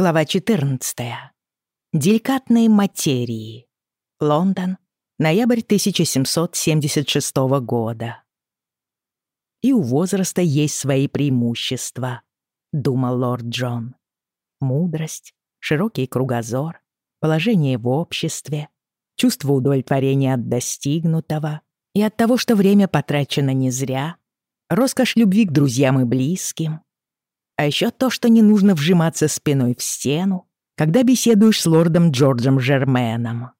Глава 14. Деликатные материи. Лондон. Ноябрь 1776 года. «И у возраста есть свои преимущества», — думал лорд Джон. «Мудрость, широкий кругозор, положение в обществе, чувство удовлетворения от достигнутого и от того, что время потрачено не зря, роскошь любви к друзьям и близким, а еще то, что не нужно вжиматься спиной в стену, когда беседуешь с лордом Джорджем Жерменом.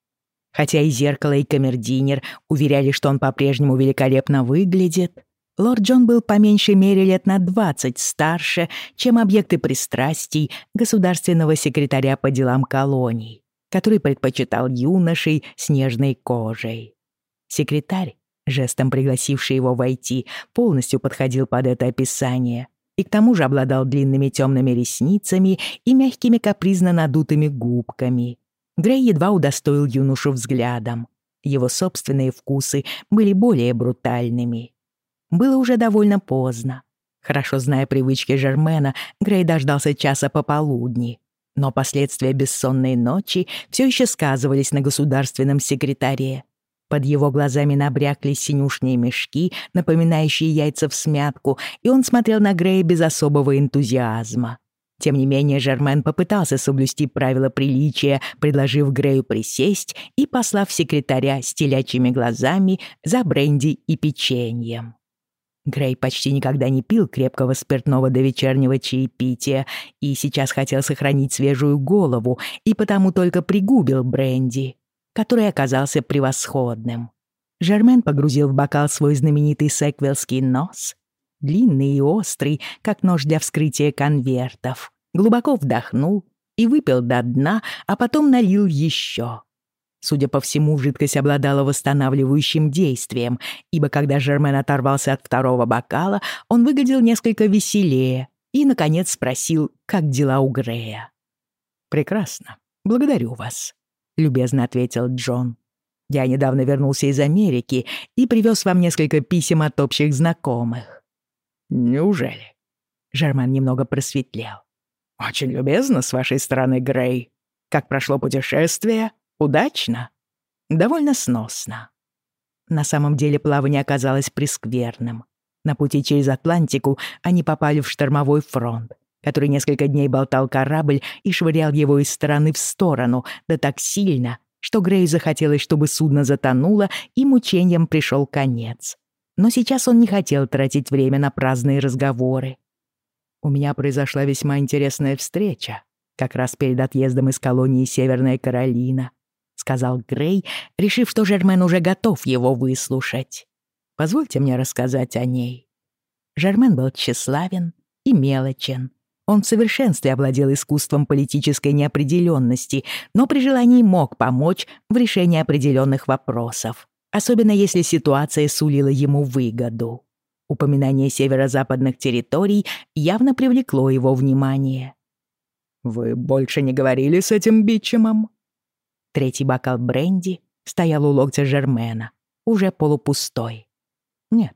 Хотя и зеркало, и камердинер уверяли, что он по-прежнему великолепно выглядит, лорд Джон был по меньшей мере лет на 20 старше, чем объекты пристрастий государственного секретаря по делам колоний, который предпочитал юношей с нежной кожей. Секретарь, жестом пригласивший его войти, полностью подходил под это описание — и к тому же обладал длинными темными ресницами и мягкими капризно надутыми губками. Грей едва удостоил юношу взглядом. Его собственные вкусы были более брутальными. Было уже довольно поздно. Хорошо зная привычки Жермена, Грей дождался часа пополудни. Но последствия бессонной ночи все еще сказывались на государственном секретаре. Под его глазами набрякли синюшные мешки, напоминающие яйца в смятку, и он смотрел на Грея без особого энтузиазма. Тем не менее, Жермен попытался соблюсти правила приличия, предложив Грею присесть и послав секретаря с телячьими глазами за бренди и печеньем. Грей почти никогда не пил крепкого спиртного до вечернего чаепития и сейчас хотел сохранить свежую голову и потому только пригубил бренди который оказался превосходным. Жермен погрузил в бокал свой знаменитый секвелский нос, длинный и острый, как нож для вскрытия конвертов, глубоко вдохнул и выпил до дна, а потом налил еще. Судя по всему, жидкость обладала восстанавливающим действием, ибо когда Жермен оторвался от второго бокала, он выглядел несколько веселее и, наконец, спросил, как дела у Грея. «Прекрасно. Благодарю вас», любезно ответил Джон. «Я недавно вернулся из Америки и привез вам несколько писем от общих знакомых». «Неужели?» Жерман немного просветлел. «Очень любезно с вашей стороны, Грей. Как прошло путешествие? Удачно?» «Довольно сносно». На самом деле плавание оказалось прескверным. На пути через Атлантику они попали в штормовой фронт, который несколько дней болтал корабль и швырял его из стороны в сторону, да так сильно, что Грею захотелось, чтобы судно затонуло, и мучением пришел конец. Но сейчас он не хотел тратить время на праздные разговоры. «У меня произошла весьма интересная встреча, как раз перед отъездом из колонии Северная Каролина», — сказал Грей, решив, что Жермен уже готов его выслушать. «Позвольте мне рассказать о ней». Жермен был тщеславен и мелочен, он в совершенстве овладел искусством политической неопределенности, но при желании мог помочь в решении определенных вопросов, особенно если ситуация сулила ему выгоду. Упоминание северо-западных территорий явно привлекло его внимание. «Вы больше не говорили с этим Бичемом?» Третий бокал бренди стоял у локтя Жермена, уже полупустой. «Нет,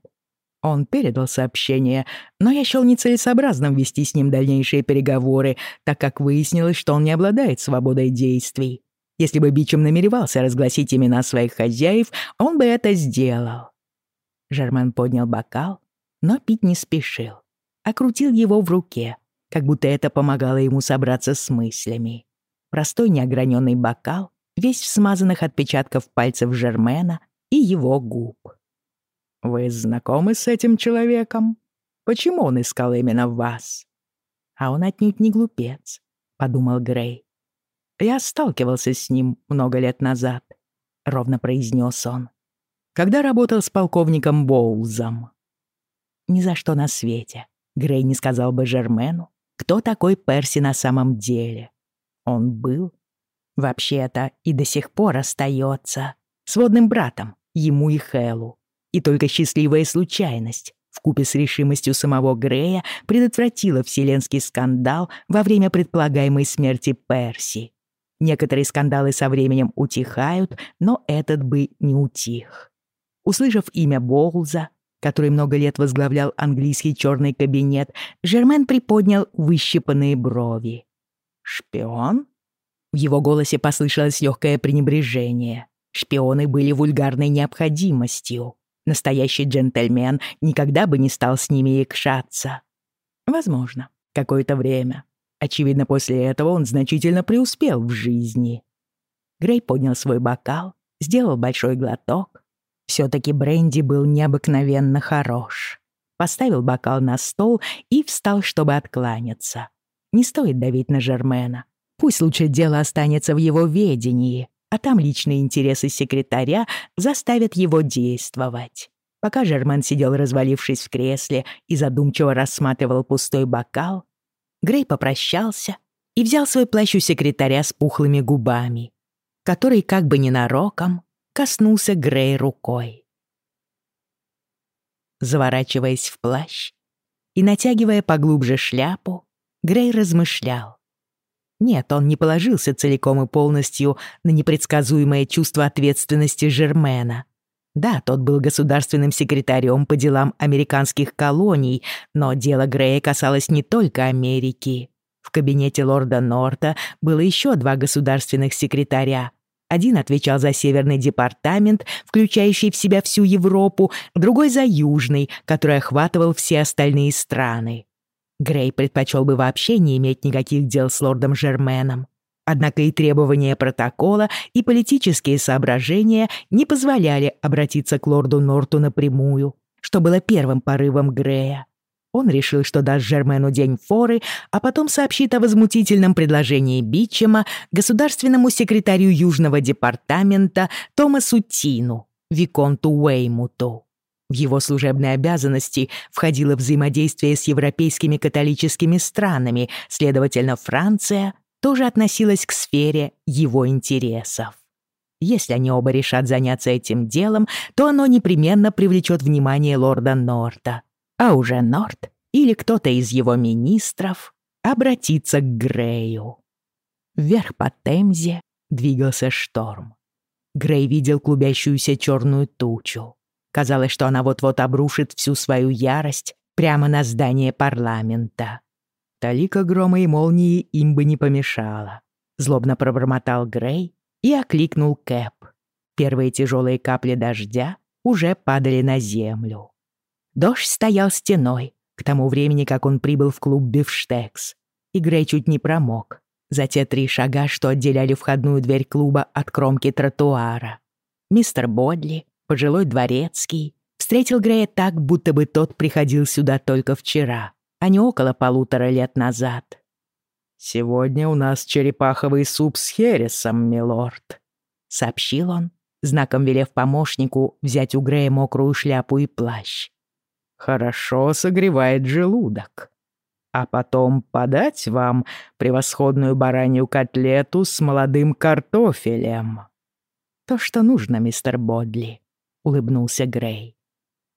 он передал сообщение, но я счёл нецелесообразным вести с ним дальнейшие переговоры, так как выяснилось, что он не обладает свободой действий. Если бы Бичем намеревался разгласить имена своих хозяев, он бы это сделал. Жермен поднял бокал, но пить не спешил, а крутил его в руке, как будто это помогало ему собраться с мыслями. Простой неограненный бокал, весь в смазанных отпечатков пальцев Жермена и его губ. Вы знакомы с этим человеком? Почему он искал именно вас? А он отнюдь не глупец, подумал Грей. Я сталкивался с ним много лет назад, ровно произнес он, когда работал с полковником Боулзом. Ни за что на свете Грей не сказал бы Жермену, кто такой Перси на самом деле. Он был, вообще-то, и до сих пор остается сводным братом ему и Хэлу. И только счастливая случайность вкупе с решимостью самого Грея предотвратила вселенский скандал во время предполагаемой смерти Перси. Некоторые скандалы со временем утихают, но этот бы не утих. Услышав имя Боулза, который много лет возглавлял английский черный кабинет, Жермен приподнял выщипанные брови. «Шпион?» В его голосе послышалось легкое пренебрежение. Шпионы были вульгарной необходимостью. Настоящий джентльмен никогда бы не стал с ними якшаться. Возможно, какое-то время. Очевидно, после этого он значительно преуспел в жизни. Грей поднял свой бокал, сделал большой глоток. Все-таки бренди был необыкновенно хорош. Поставил бокал на стол и встал, чтобы откланяться. Не стоит давить на Жермена. Пусть лучше дело останется в его ведении, а там личные интересы секретаря заставят его действовать. Пока Жермен сидел, развалившись в кресле, и задумчиво рассматривал пустой бокал, Грей попрощался и взял свой плащ у секретаря с пухлыми губами, который как бы ненароком коснулся Грей рукой. Заворачиваясь в плащ и натягивая поглубже шляпу, Грей размышлял. Нет, он не положился целиком и полностью на непредсказуемое чувство ответственности Жермена. Да, тот был государственным секретарем по делам американских колоний, но дело Грея касалось не только Америки. В кабинете лорда Норта было еще два государственных секретаря. Один отвечал за Северный департамент, включающий в себя всю Европу, другой за Южный, который охватывал все остальные страны. Грей предпочел бы вообще не иметь никаких дел с лордом Жерменом. Однако и требования протокола, и политические соображения не позволяли обратиться к лорду Норту напрямую, что было первым порывом Грея. Он решил, что даст Жермену день форы, а потом сообщит о возмутительном предложении Бичема государственному секретарю Южного департамента Томасу Тину, Виконту Уэймуту. В его служебные обязанности входило взаимодействие с европейскими католическими странами, следовательно, Франция тоже относилась к сфере его интересов. Если они оба решат заняться этим делом, то оно непременно привлечет внимание лорда Норта. А уже Норт или кто-то из его министров обратится к Грею. Вверх по Темзе двигался шторм. Грей видел клубящуюся черную тучу. Казалось, что она вот-вот обрушит всю свою ярость прямо на здание парламента. Талика грома и молнии им бы не помешала. Злобно пробормотал Грей и окликнул Кэп. Первые тяжелые капли дождя уже падали на землю. Дождь стоял стеной к тому времени, как он прибыл в клуб «Бифштекс». И Грей чуть не промок за те три шага, что отделяли входную дверь клуба от кромки тротуара. Мистер Бодли пожилой дворецкий, встретил Грея так, будто бы тот приходил сюда только вчера, а не около полутора лет назад. «Сегодня у нас черепаховый суп с хересом, милорд», — сообщил он, знаком велев помощнику взять у Грея мокрую шляпу и плащ. «Хорошо согревает желудок. А потом подать вам превосходную баранью котлету с молодым картофелем». «То, что нужно, мистер Бодли», — улыбнулся Грей.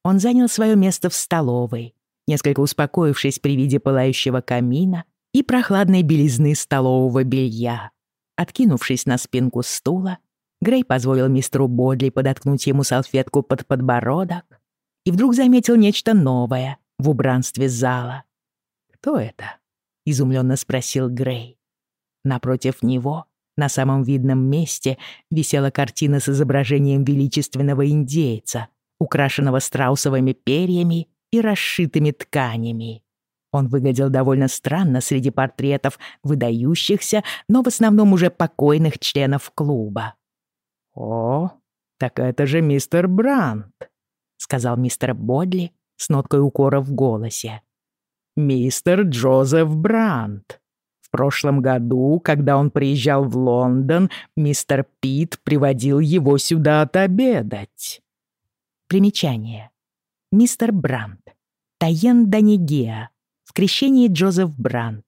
Он занял свое место в столовой, несколько успокоившись при виде пылающего камина и прохладной белизны столового белья. Откинувшись на спинку стула, Грей позволил мистеру Бодли подоткнуть ему салфетку под подбородок и вдруг заметил нечто новое в убранстве зала. «Кто это?» — изумленно спросил Грей. Напротив него на самом видном месте висела картина с изображением величественного индейца, украшенного страусовыми перьями и расшитыми тканями. Он выглядел довольно странно среди портретов выдающихся, но в основном уже покойных членов клуба. «О, так это же мистер Брандт», — сказал мистер Бодли с ноткой укора в голосе. «Мистер Джозеф Брандт прошлом году, когда он приезжал в Лондон, мистер Пит приводил его сюда отобедать. Примечание. Мистер Брандт. Таен Данигеа. В крещении Джозеф Брандт.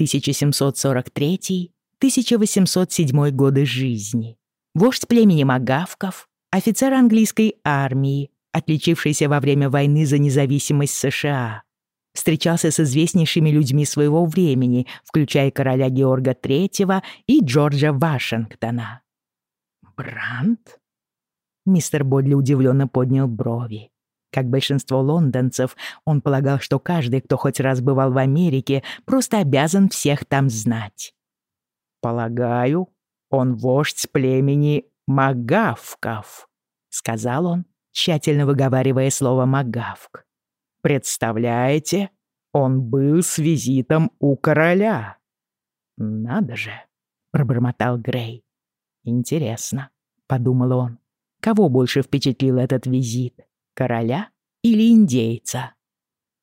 1743-1807 годы жизни. Вождь племени Магавков, офицер английской армии, отличившийся во время войны за независимость США встречался с известнейшими людьми своего времени, включая короля Георга III и Джорджа Вашингтона. «Брандт?» Мистер Бодли удивленно поднял брови. Как большинство лондонцев, он полагал, что каждый, кто хоть раз бывал в Америке, просто обязан всех там знать. «Полагаю, он вождь племени Магавков», — сказал он, тщательно выговаривая слово «магавк». «Представляете, он был с визитом у короля». «Надо же», — пробормотал Грей. «Интересно», — подумал он, — «кого больше впечатлил этот визит, короля или индейца?»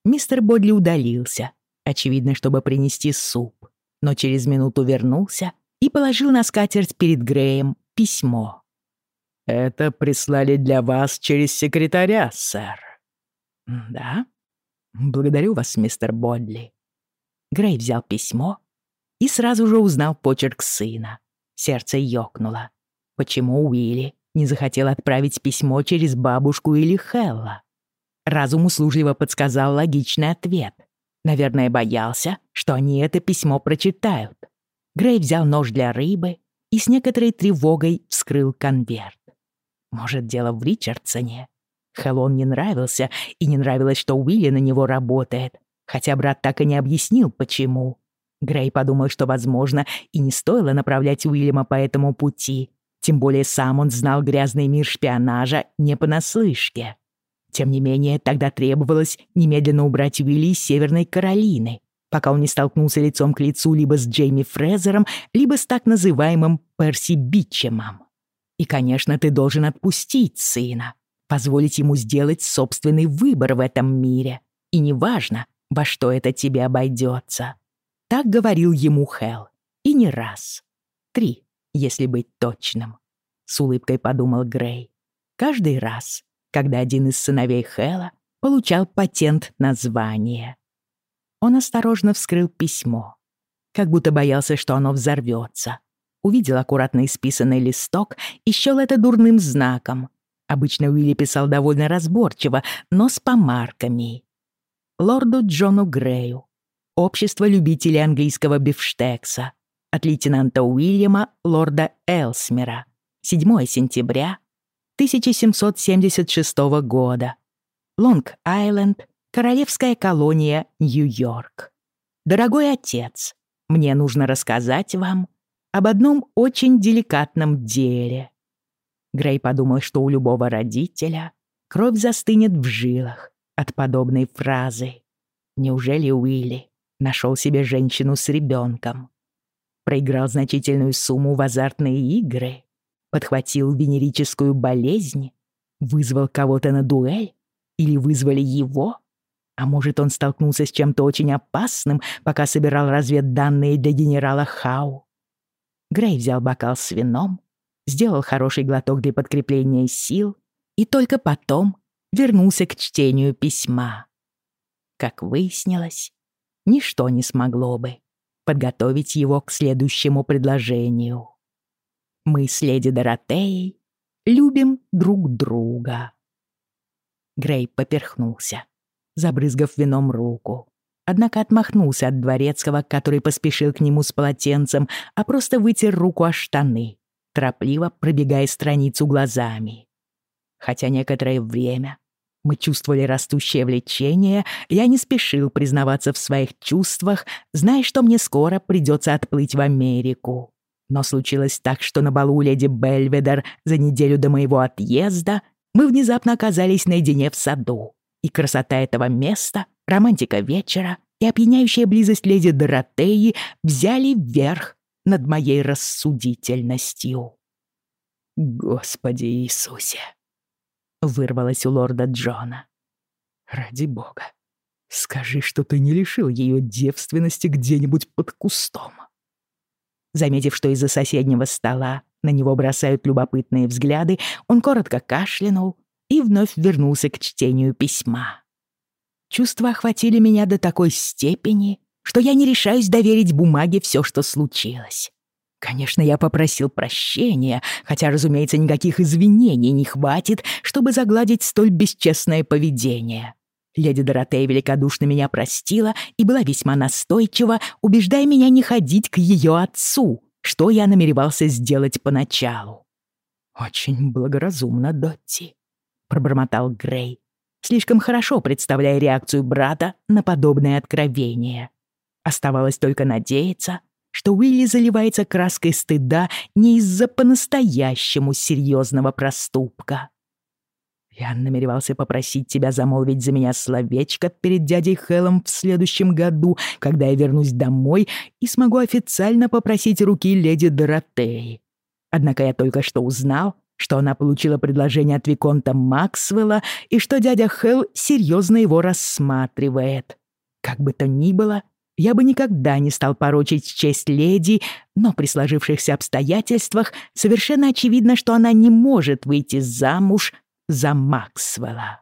Мистер Бодли удалился, очевидно, чтобы принести суп, но через минуту вернулся и положил на скатерть перед Греем письмо. «Это прислали для вас через секретаря, сэр». «Да? Благодарю вас, мистер Бодли». Грей взял письмо и сразу же узнал почерк сына. Сердце ёкнуло. Почему Уилли не захотел отправить письмо через бабушку или Хелла? Разум услужливо подсказал логичный ответ. Наверное, боялся, что они это письмо прочитают. Грей взял нож для рыбы и с некоторой тревогой вскрыл конверт. Может, дело в Ричардсоне? Хеллон не нравился, и не нравилось, что Уилли на него работает, хотя брат так и не объяснил, почему. Грей подумал, что, возможно, и не стоило направлять Уильяма по этому пути, тем более сам он знал грязный мир шпионажа не понаслышке. Тем не менее, тогда требовалось немедленно убрать Уилли из Северной Каролины, пока он не столкнулся лицом к лицу либо с Джейми Фрезером, либо с так называемым Перси Бичемом. И, конечно, ты должен отпустить сына, позволить ему сделать собственный выбор в этом мире. И неважно, во что это тебе обойдется. Так говорил ему Хелл. И не раз. Три, если быть точным. С улыбкой подумал Грей. Каждый раз, когда один из сыновей Хэлла получал патент на звание. Он осторожно вскрыл письмо, как будто боялся, что оно взорвется. Увидел аккуратно исписанный листок и счёл это дурным знаком. Обычно Уилли писал довольно разборчиво, но с помарками. Лорду Джону Грею, Общество любителей английского бифштекса от лейтенанта Уильяма лорда Элсмера. 7 сентября 1776 года. Лонг-Айленд, Королевская колония, Нью-Йорк. Дорогой отец, мне нужно рассказать вам об одном очень деликатном деле. Грей подумал, что у любого родителя кровь застынет в жилах от подобной фразы. Неужели Уилли нашел себе женщину с ребенком. Проиграл значительную сумму в азартные игры, подхватил венерическую болезнь, вызвал кого-то на дуэль или вызвали его? А может, он столкнулся с чем-то очень опасным, пока собирал разведданные для генерала Хау? Грей взял бокал с вином, сделал хороший глоток для подкрепления сил и только потом вернулся к чтению письма. Как выяснилось, ничто не смогло бы подготовить его к следующему предложению. Мы с леди Доротеей любим друг друга. Грей поперхнулся, забрызгав вином руку. Однако отмахнулся от дворецкого, который поспешил к нему с полотенцем, а просто вытер руку о штаны, торопливо пробегая страницу глазами. Хотя некоторое время мы чувствовали растущее влечение, я не спешил признаваться в своих чувствах, зная, что мне скоро придется отплыть в Америку. Но случилось так, что на балу леди Бельведер за неделю до моего отъезда мы внезапно оказались наедине в саду. И красота этого места, романтика вечера и опьяняющая близость леди Доротеи взяли верх над моей рассудительностью. Господи Иисусе! вырвалось у лорда Джона. «Ради бога, скажи, что ты не лишил ее девственности где-нибудь под кустом». Заметив, что из-за соседнего стола на него бросают любопытные взгляды, он коротко кашлянул и вновь вернулся к чтению письма. Чувства охватили меня до такой степени, что я не решаюсь доверить бумаге все, что случилось. Конечно, я попросил прощения, хотя, разумеется, никаких извинений не хватит, чтобы загладить столь бесчестное поведение. Леди Доротея великодушно меня простила и была весьма настойчива, убеждая меня не ходить к ее отцу, что я намеревался сделать поначалу. «Очень благоразумно, Дотти», — пробормотал Грей, слишком хорошо представляя реакцию брата на подобное откровение. Оставалось только надеяться, что Уилли заливается краской стыда не из-за по-настоящему серьезного проступка. Я намеревался попросить тебя замолвить за меня словечко перед дядей Хеллом в следующем году, когда я вернусь домой и смогу официально попросить руки леди Доротеи. Однако я только что узнал, что она получила предложение от Виконта Максвелла и что дядя Хелл серьезно его рассматривает. Как бы то ни было, я бы никогда не стал порочить честь леди, но при сложившихся обстоятельствах совершенно очевидно, что она не может выйти замуж за Максвелла.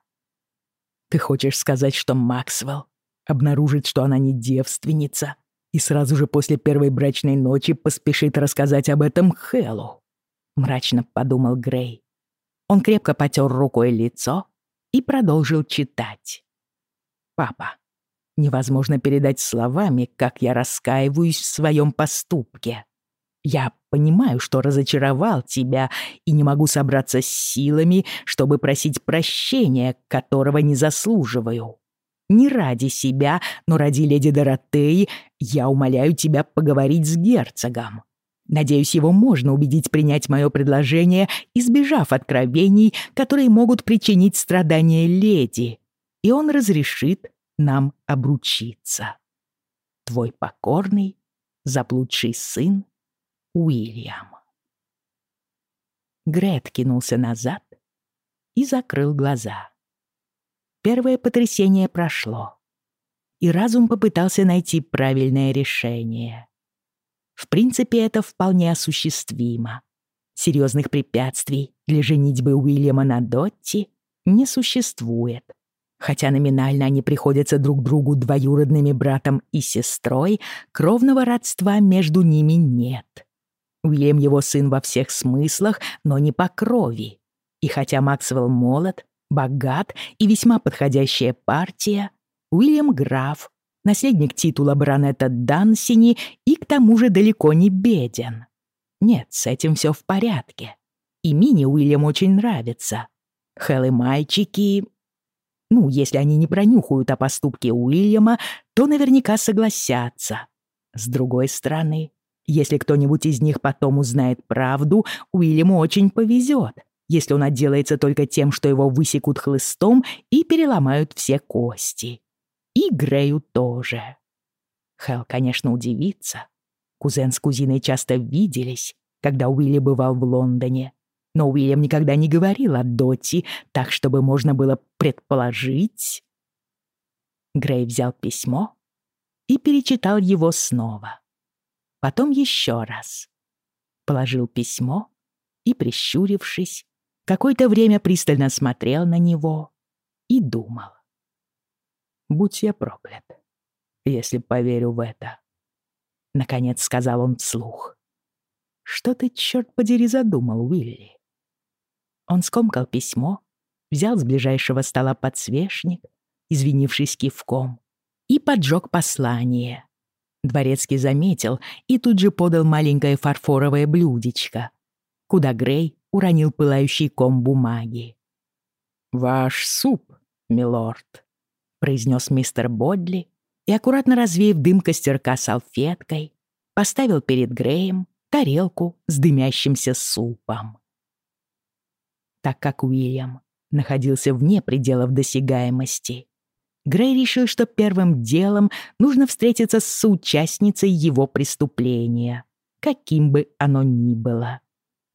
Ты хочешь сказать, что Максвелл обнаружит, что она не девственница, и сразу же после первой брачной ночи поспешит рассказать об этом Хэллу? Мрачно подумал Грей. Он крепко потер рукой лицо и продолжил читать. «Папа, невозможно передать словами, как я раскаиваюсь в своем поступке. Я понимаю, что разочаровал тебя и не могу собраться с силами, чтобы просить прощения, которого не заслуживаю. Не ради себя, но ради леди Доротеи я умоляю тебя поговорить с герцогом. Надеюсь, его можно убедить принять мое предложение, избежав откровений, которые могут причинить страдания леди, и он разрешит нам обручиться. Твой покорный, заблудший сын Уильям. Грет кинулся назад и закрыл глаза. Первое потрясение прошло, и разум попытался найти правильное решение. В принципе, это вполне осуществимо. Серьезных препятствий для женитьбы Уильяма на Дотти не существует. Хотя номинально они приходятся друг другу двоюродными братом и сестрой, кровного родства между ними нет. Уильям его сын во всех смыслах, но не по крови. И хотя Максвелл молод, богат и весьма подходящая партия, Уильям граф, наследник титула баронета Дансини и к тому же далеко не беден. Нет, с этим все в порядке. И Мини Уильям очень нравится. Хелл и мальчики... Ну, если они не пронюхают о поступке Уильяма, то наверняка согласятся. С другой стороны, если кто-нибудь из них потом узнает правду, Уильяму очень повезет, если он отделается только тем, что его высекут хлыстом и переломают все кости. И Грею тоже. Хелл, конечно, удивится. Кузен с кузиной часто виделись, когда Уилли бывал в Лондоне. Но Уильям никогда не говорил о Дотти, так, чтобы можно было предположить... Грей взял письмо и перечитал его снова потом еще раз. Положил письмо и, прищурившись, какое-то время пристально смотрел на него и думал. «Будь я проклят, если поверю в это», — наконец сказал он вслух. «Что ты, черт подери, задумал, Уилли?» Он скомкал письмо, взял с ближайшего стола подсвечник, извинившись кивком, и поджег послание, Дворецкий заметил и тут же подал маленькое фарфоровое блюдечко, куда Грей уронил пылающий ком бумаги. «Ваш суп, милорд», — произнес мистер Бодли и, аккуратно развеяв дым костерка салфеткой, поставил перед Греем тарелку с дымящимся супом. Так как Уильям находился вне пределов досягаемости, Грей решил, что первым делом нужно встретиться с соучастницей его преступления, каким бы оно ни было.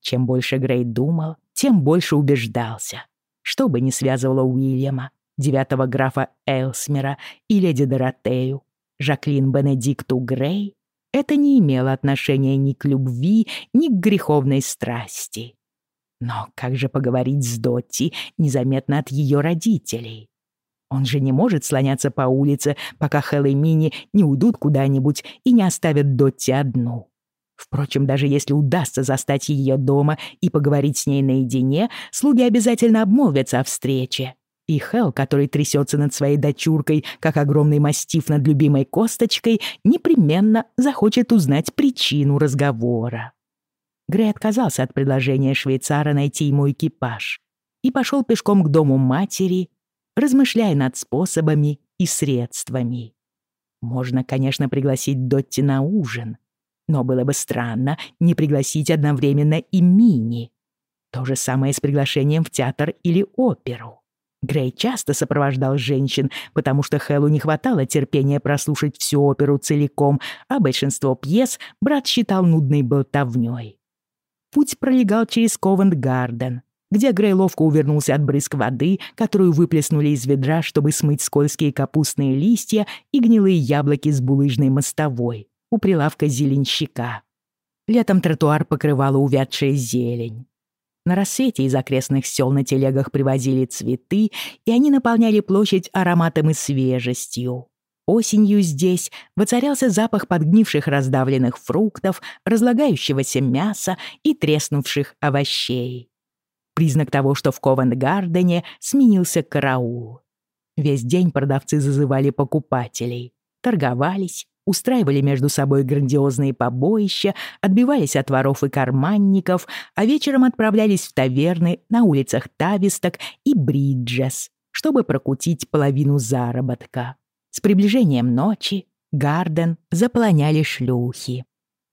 Чем больше Грей думал, тем больше убеждался. Что бы ни связывало Уильяма, девятого графа Элсмера и леди Доротею, Жаклин Бенедикту Грей, это не имело отношения ни к любви, ни к греховной страсти. Но как же поговорить с Дотти незаметно от ее родителей? Он же не может слоняться по улице, пока Хелл и Мини не уйдут куда-нибудь и не оставят Дотти одну. Впрочем, даже если удастся застать ее дома и поговорить с ней наедине, слуги обязательно обмолвятся о встрече. И Хелл, который трясется над своей дочуркой, как огромный мастиф над любимой косточкой, непременно захочет узнать причину разговора. Грей отказался от предложения швейцара найти ему экипаж и пошел пешком к дому матери, размышляя над способами и средствами. Можно, конечно, пригласить Дотти на ужин, Но было бы странно не пригласить одновременно и Мини. То же самое с приглашением в театр или оперу. Грей часто сопровождал женщин, потому что Хэллу не хватало терпения прослушать всю оперу целиком, а большинство пьес брат считал нудной болтовнёй. Путь пролегал через Ковент-Гарден, где Грей ловко увернулся от брызг воды, которую выплеснули из ведра, чтобы смыть скользкие капустные листья и гнилые яблоки с булыжной мостовой у прилавка зеленщика. Летом тротуар покрывала увядшая зелень. На рассвете из окрестных сел на телегах привозили цветы, и они наполняли площадь ароматом и свежестью. Осенью здесь воцарялся запах подгнивших раздавленных фруктов, разлагающегося мяса и треснувших овощей. Признак того, что в Ковент-Гардене сменился караул. Весь день продавцы зазывали покупателей, торговались, устраивали между собой грандиозные побоища, отбивались от воров и карманников, а вечером отправлялись в таверны на улицах Тависток и Бриджес, чтобы прокутить половину заработка. С приближением ночи Гарден заполоняли шлюхи.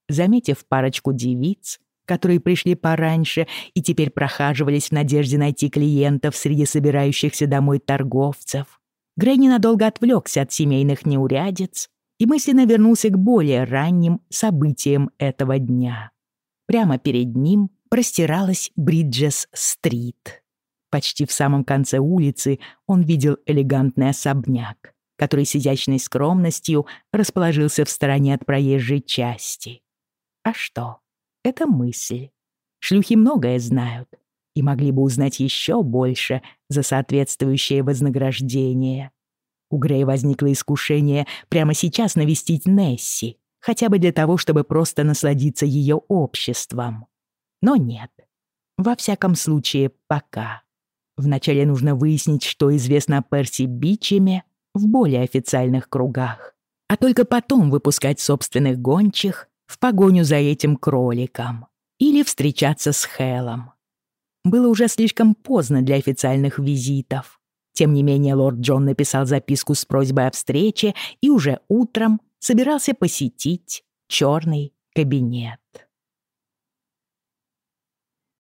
Заметив парочку девиц, которые пришли пораньше и теперь прохаживались в надежде найти клиентов среди собирающихся домой торговцев, Грей ненадолго отвлекся от семейных неурядиц и мысленно вернулся к более ранним событиям этого дня. Прямо перед ним простиралась Бриджес-стрит. Почти в самом конце улицы он видел элегантный особняк, который с изящной скромностью расположился в стороне от проезжей части. А что? Это мысль. Шлюхи многое знают и могли бы узнать еще больше за соответствующее вознаграждение. У Грея возникло искушение прямо сейчас навестить Несси, хотя бы для того, чтобы просто насладиться ее обществом. Но нет. Во всяком случае, пока. Вначале нужно выяснить, что известно о Перси Бичеме в более официальных кругах, а только потом выпускать собственных гончих в погоню за этим кроликом или встречаться с Хелом. Было уже слишком поздно для официальных визитов. Тем не менее, лорд Джон написал записку с просьбой о встрече и уже утром собирался посетить черный кабинет.